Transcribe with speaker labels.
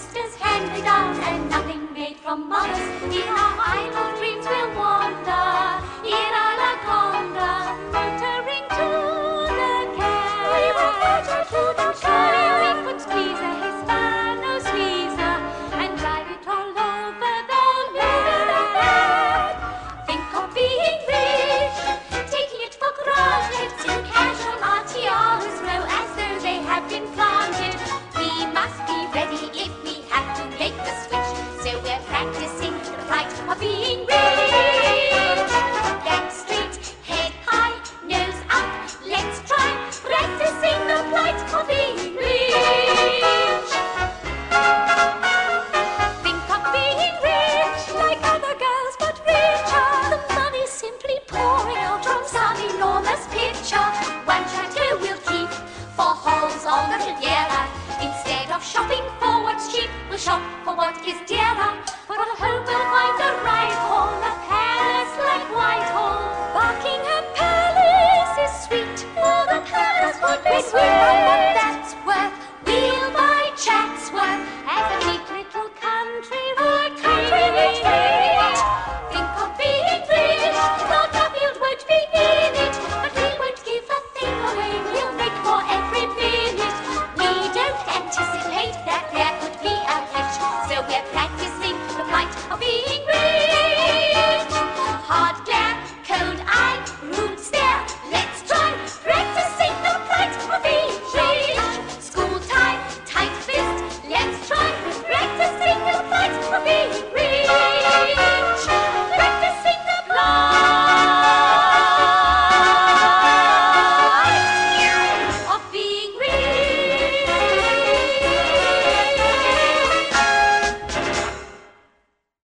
Speaker 1: sister's hand me down and nothing made from mother's. Instead of shopping for what's cheap, we'll shop for what is dearer. For I hope we'll find the right.